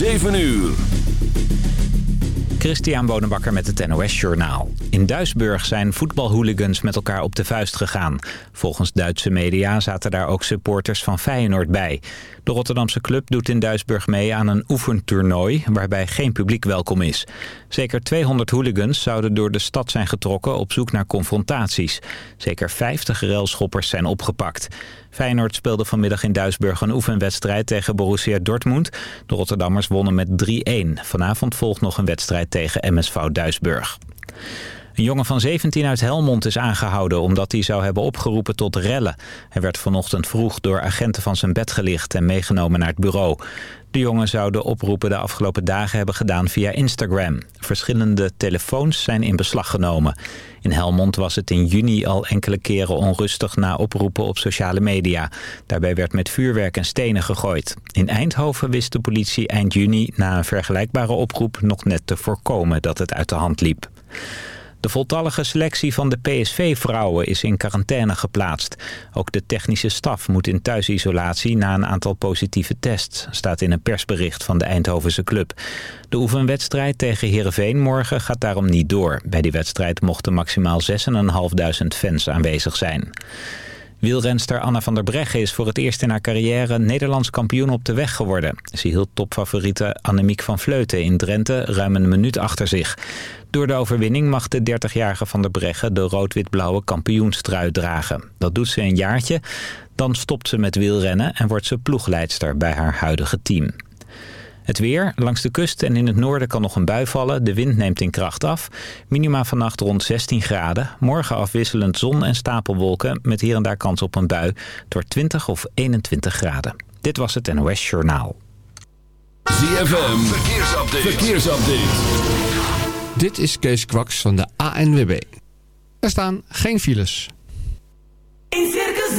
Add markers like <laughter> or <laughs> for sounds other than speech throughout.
7 uur. Christian Bonenbakker met het NOS Journaal. In Duisburg zijn voetbalhooligans met elkaar op de vuist gegaan. Volgens Duitse media zaten daar ook supporters van Feyenoord bij. De Rotterdamse club doet in Duisburg mee aan een oefentoernooi... waarbij geen publiek welkom is. Zeker 200 hooligans zouden door de stad zijn getrokken op zoek naar confrontaties. Zeker 50 railschoppers zijn opgepakt. Feyenoord speelde vanmiddag in Duisburg een oefenwedstrijd tegen Borussia Dortmund. De Rotterdammers wonnen met 3-1. Vanavond volgt nog een wedstrijd tegen MSV Duisburg. Een jongen van 17 uit Helmond is aangehouden omdat hij zou hebben opgeroepen tot rellen. Hij werd vanochtend vroeg door agenten van zijn bed gelicht en meegenomen naar het bureau. De jongen zou de oproepen de afgelopen dagen hebben gedaan via Instagram. Verschillende telefoons zijn in beslag genomen. In Helmond was het in juni al enkele keren onrustig na oproepen op sociale media. Daarbij werd met vuurwerk en stenen gegooid. In Eindhoven wist de politie eind juni na een vergelijkbare oproep nog net te voorkomen dat het uit de hand liep. De voltallige selectie van de PSV-vrouwen is in quarantaine geplaatst. Ook de technische staf moet in thuisisolatie na een aantal positieve tests, staat in een persbericht van de Eindhovense club. De oefenwedstrijd tegen Heerenveen morgen gaat daarom niet door. Bij die wedstrijd mochten maximaal 6.500 fans aanwezig zijn. Wielrenster Anna van der Breggen is voor het eerst in haar carrière Nederlands kampioen op de weg geworden. Ze hield topfavoriete Annemiek van Vleuten in Drenthe ruim een minuut achter zich. Door de overwinning mag de 30-jarige van der Breggen de rood-wit-blauwe kampioenstrui dragen. Dat doet ze een jaartje, dan stopt ze met wielrennen en wordt ze ploegleidster bij haar huidige team. Het weer. Langs de kust en in het noorden kan nog een bui vallen. De wind neemt in kracht af. Minima vannacht rond 16 graden. Morgen afwisselend zon en stapelwolken met hier en daar kans op een bui. Door 20 of 21 graden. Dit was het NOS Journaal. ZFM. Verkeersupdate. Verkeersupdate. Dit is Kees Kwaks van de ANWB. Er staan geen files. In Circus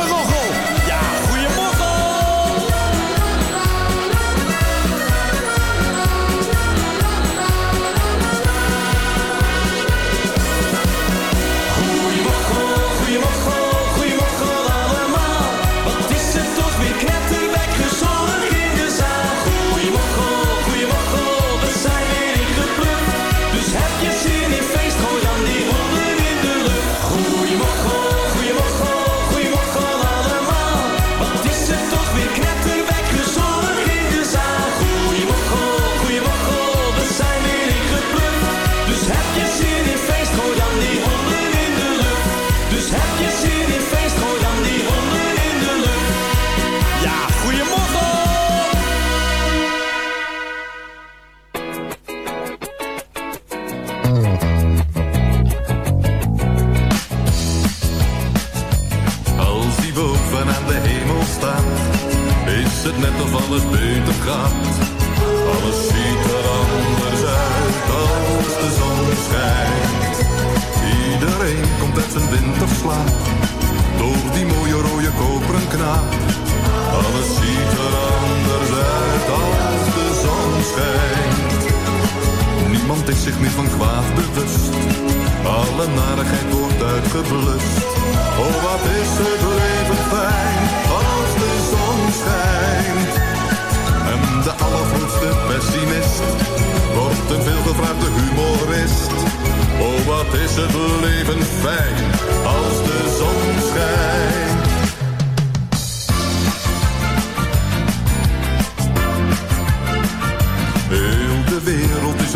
Dit mag nooit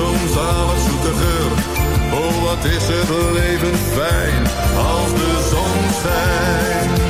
Hangt zo'n zalig zoete geur. Oh, wat is het leven fijn als de zon schijnt.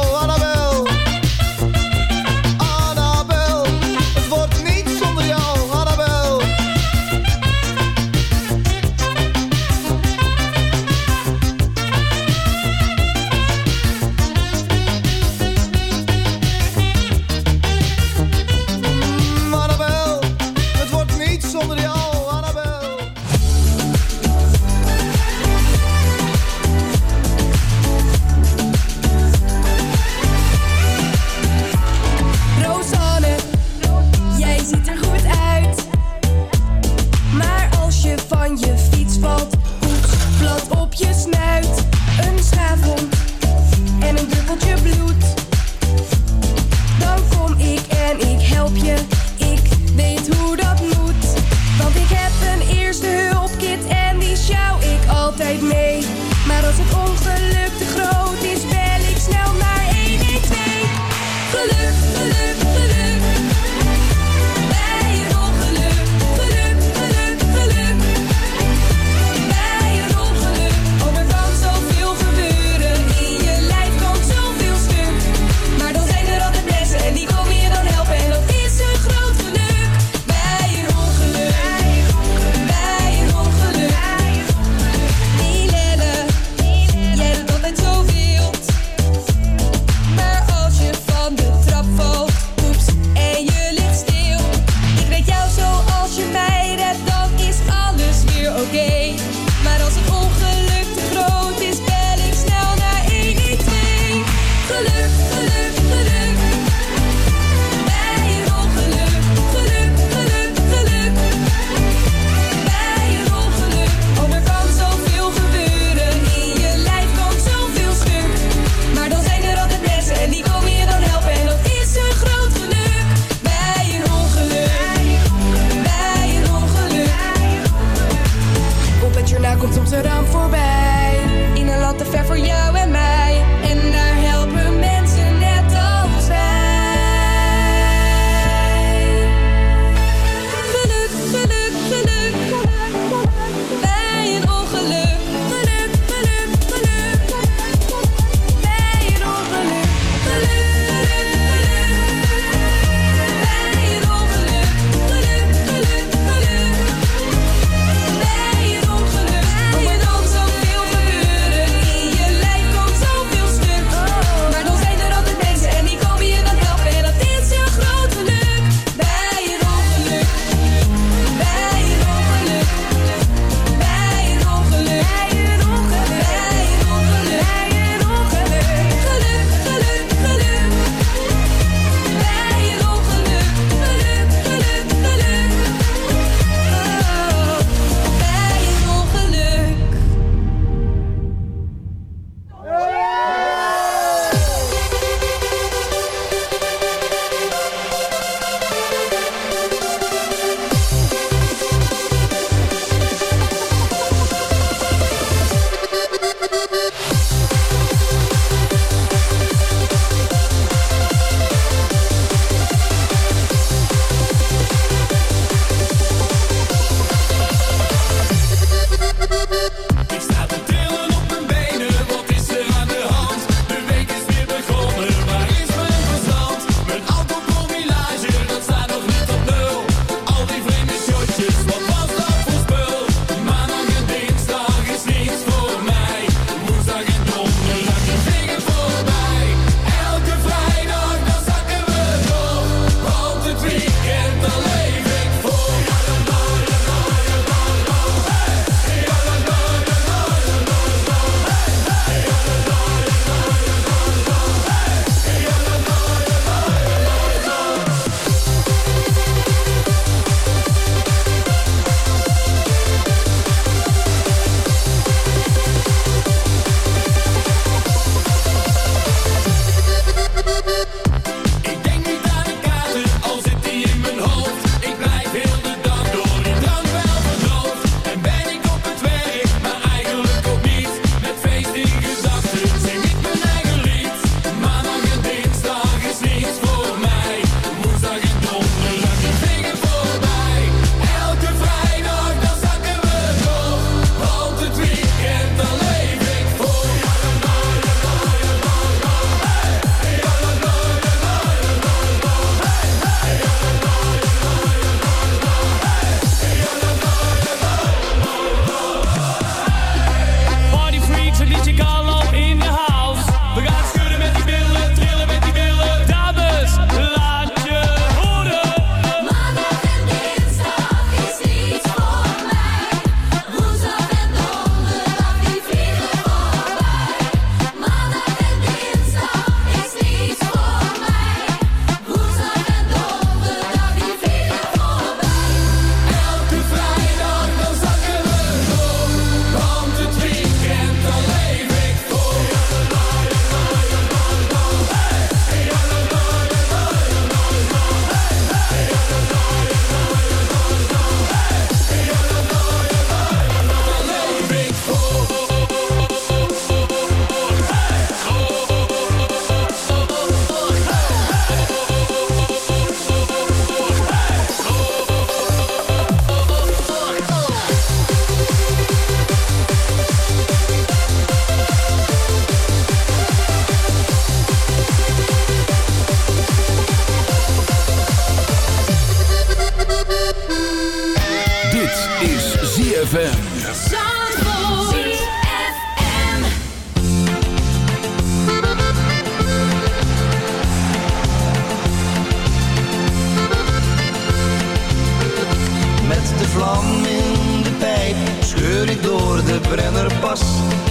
In de pijp scheur ik door de Brennerpas.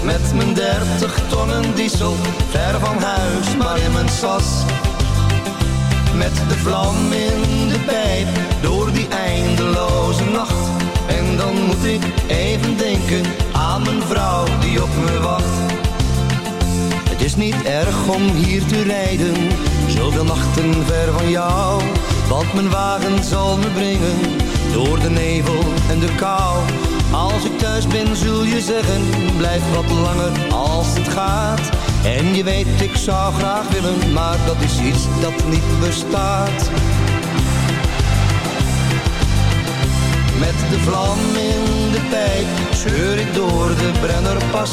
Met mijn dertig tonnen diesel, ver van huis, maar in mijn sas. Met de vlam in de pijp, door die eindeloze nacht. En dan moet ik even denken aan mijn vrouw die op me wacht. Het is niet erg om hier te rijden, zoveel nachten ver van jou. Want mijn wagen zal me brengen, door de nevel en de kou. Als ik thuis ben zul je zeggen, blijf wat langer als het gaat. En je weet ik zou graag willen, maar dat is iets dat niet bestaat. Met de vlam in de pijp scheur ik door de Brennerpas.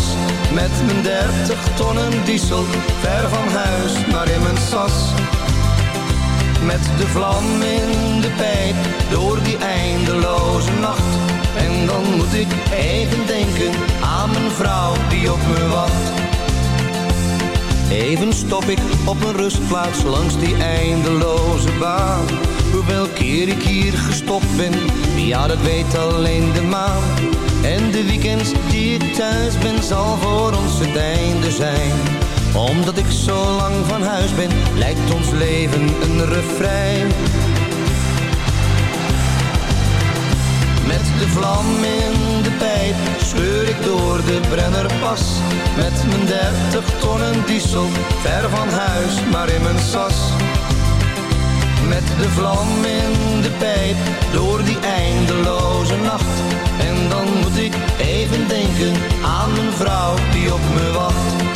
Met mijn dertig tonnen diesel, ver van huis, maar in mijn sas. Met de vlam in de pijp, door die eindeloze nacht. En dan moet ik even denken aan mijn vrouw die op me wacht. Even stop ik op een rustplaats langs die eindeloze baan. Hoeveel keer ik hier gestopt ben, ja dat weet alleen de maan. En de weekends die ik thuis ben, zal voor ons het einde zijn. Omdat ik zo lang van huis ben, lijkt ons leven een refrein. Met de vlam in de pijp scheur ik door de Brennerpas. Met mijn dertig tonnen diesel, ver van huis, maar in mijn sas. Met de vlam in de pijp, door die eindeloze nacht. En dan moet ik even denken aan mijn vrouw die op me wacht.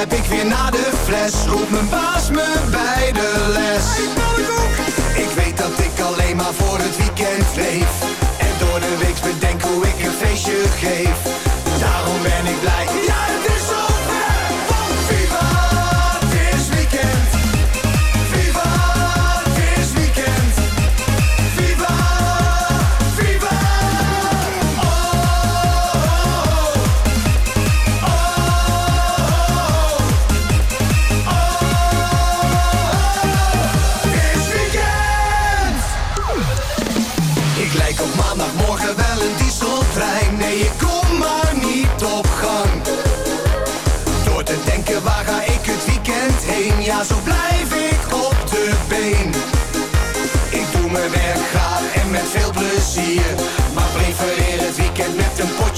Heb ik weer naar de fles? Roept mijn baas me bij de les. Ik weet dat ik alleen maar voor het weekend leef. En door de week bedenk hoe ik een feestje geef.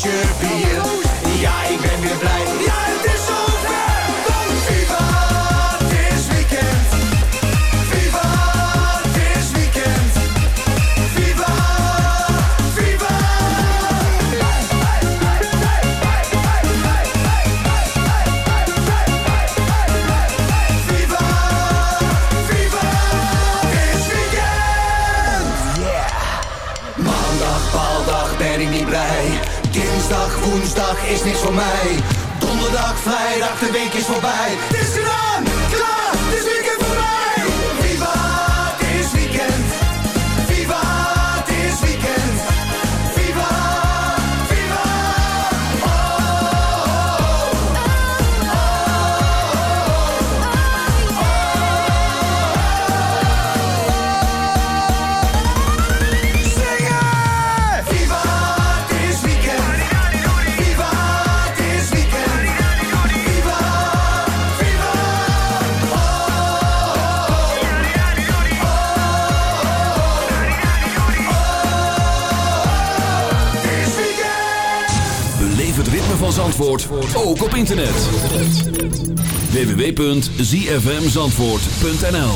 Ja, ik ben weer blij. Is niks voor mij. Donderdag, vrijdag, de week is voorbij. Het is Ook op internet. www.zfmzandvoort.nl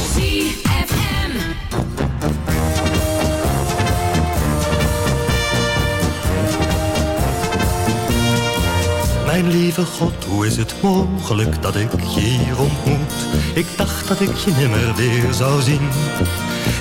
Mijn lieve God, hoe is het mogelijk dat ik je hier ontmoet? Ik dacht dat ik je nimmer weer zou zien.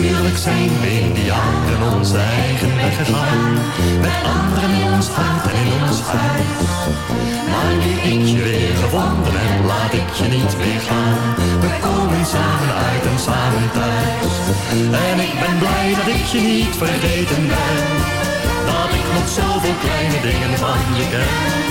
Natuurlijk zijn we jaren onze eigen weg. Met anderen in ons hart en in ons huis. Maar nu ik je weer gevonden heb, laat ik je niet meer gaan. We komen samen uit en samen thuis. En ik ben blij dat ik je niet vergeten ben. Dat ik nog zoveel kleine dingen van je ken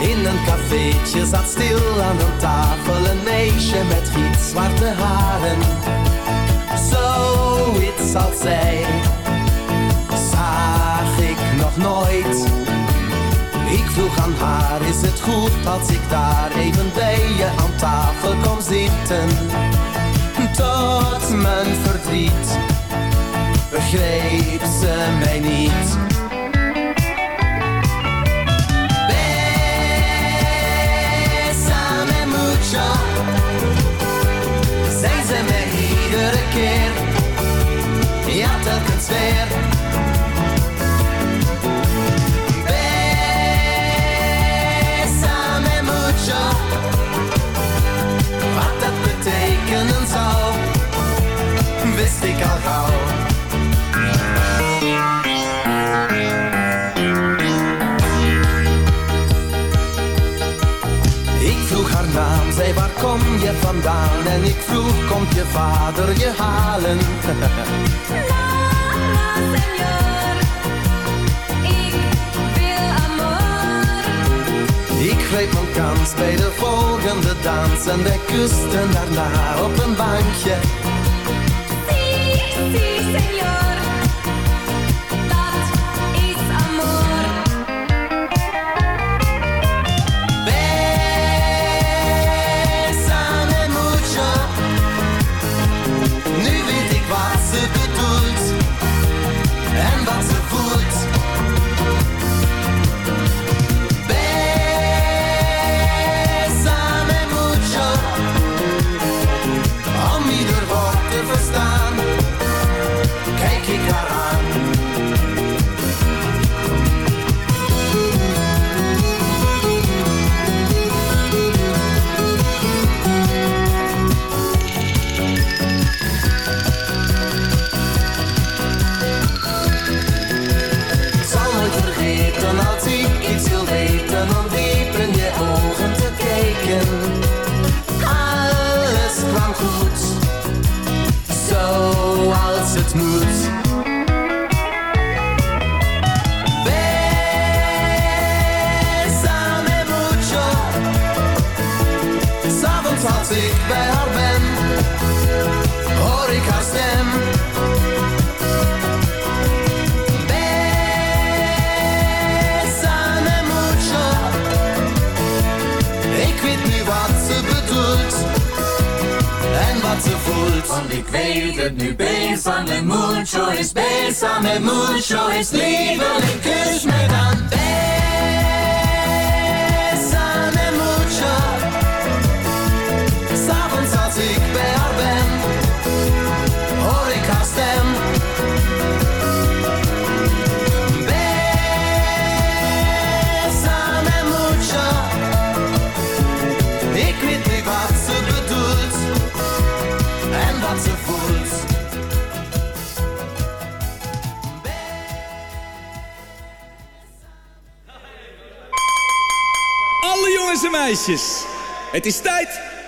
In een cafeetje zat stil aan een tafel een meisje met gietzwarte haren. Zo iets als zij zag ik nog nooit. Ik vroeg aan haar, is het goed als ik daar even bij je aan tafel kom zitten? Tot mijn verdriet begreep ze mij niet. shop. Zijn ze me iedere keer? Ja, telkens weer. En ik vroeg, komt je vader je halen? <laughs> La Señor, ik wil amor. Ik greep mijn kans bij de volgende dans en wij kusten daarna op een bankje. Si, si.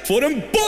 For en ball!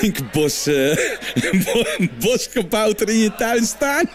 Flinke bos, <laughs> boskabouter in je tuin staan.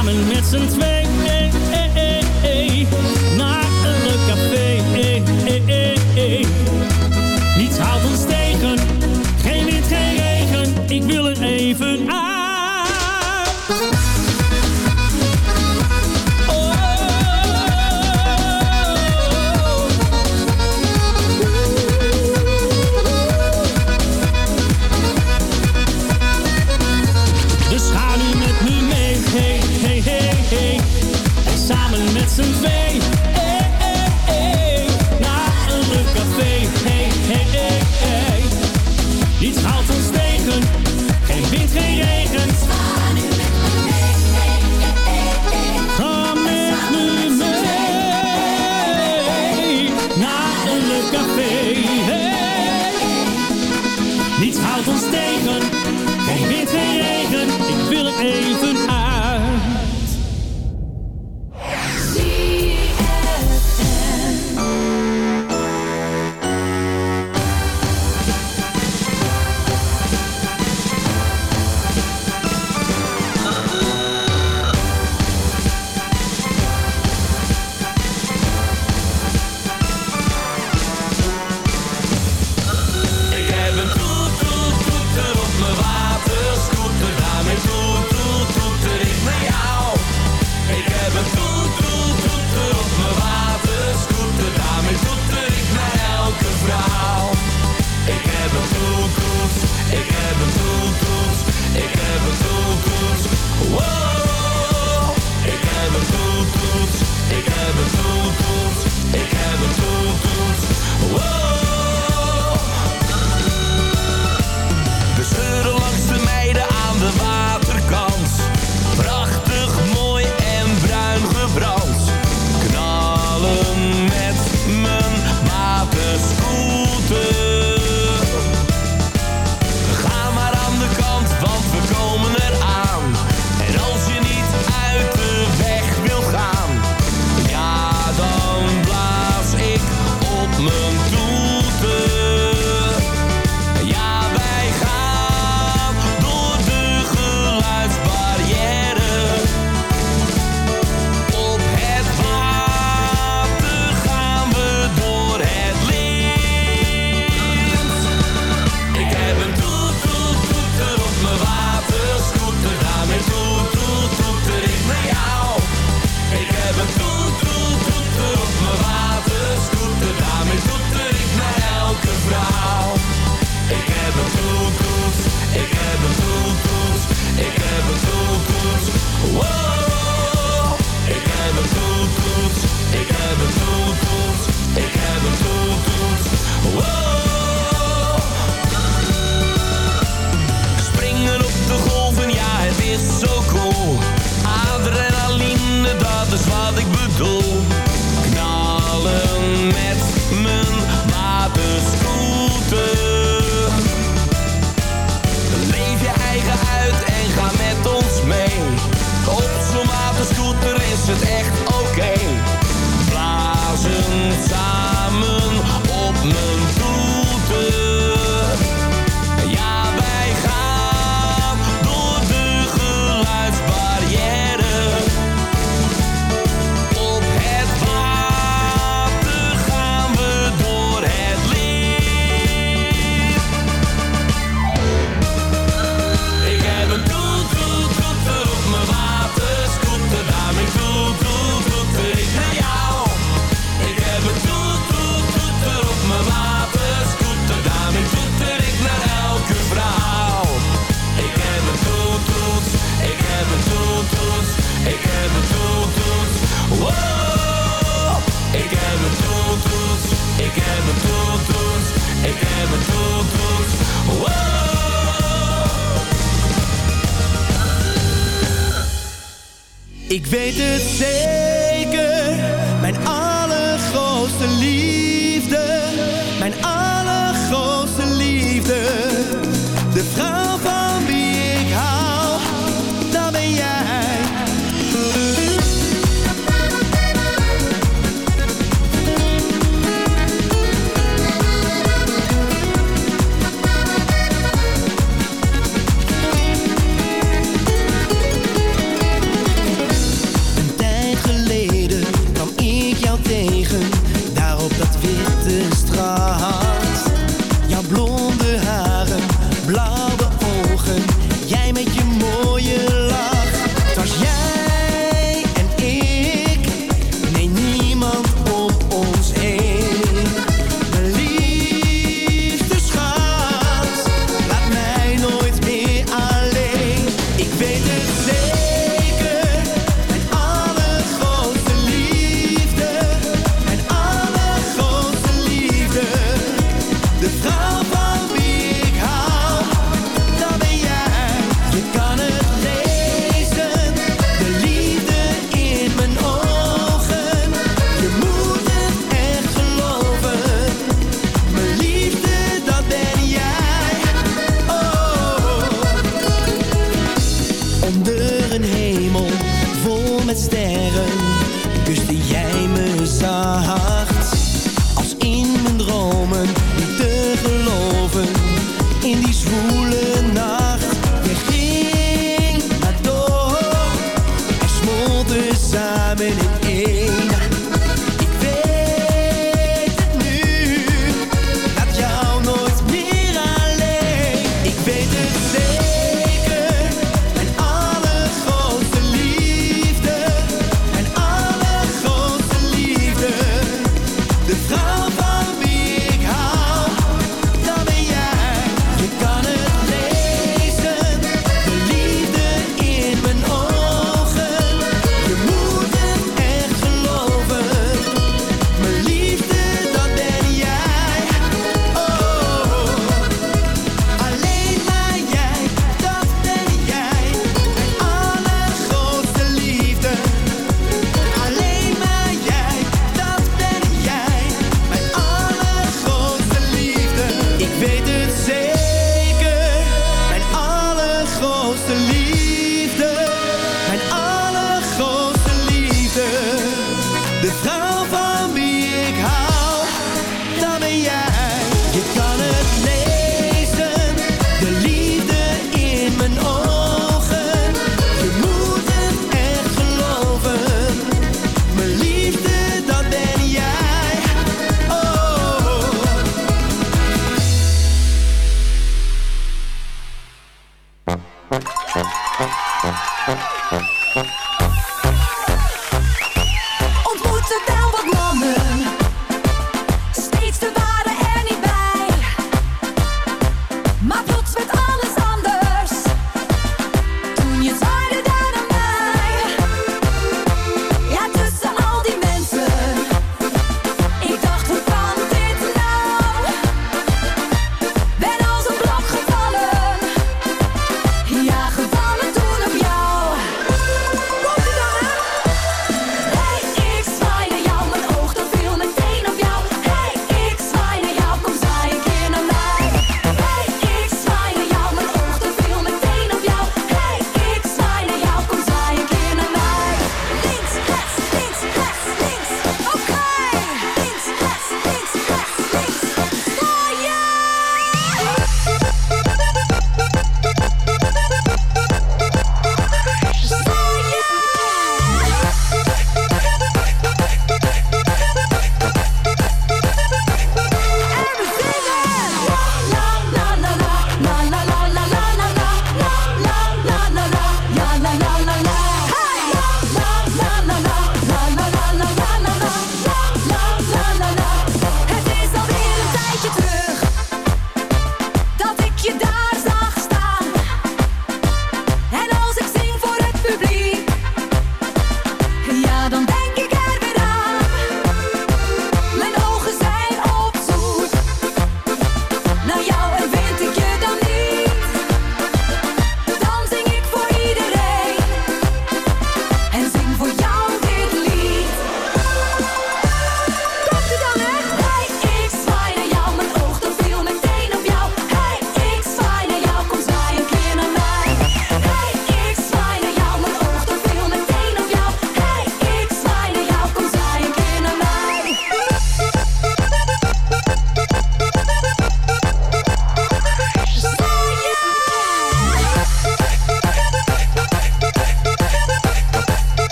Samen met z'n twee. Naar een café. Weet het zeker,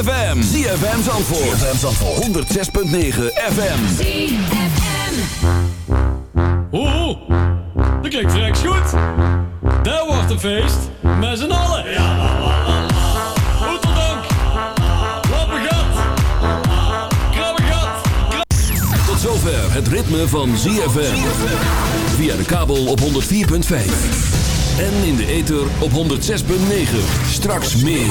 ZFM. ZFM Zandvoort. ZFM Zandvoort. 106.9 FM. ZFM. Oeh, dat klinkt vreks goed. Dat wordt een feest met z'n allen. Oeteldonk, Lappengat, Krabbegat. Tot zover het ritme van ZFM. Via de kabel op 104.5. En in de ether op 106.9. Straks meer.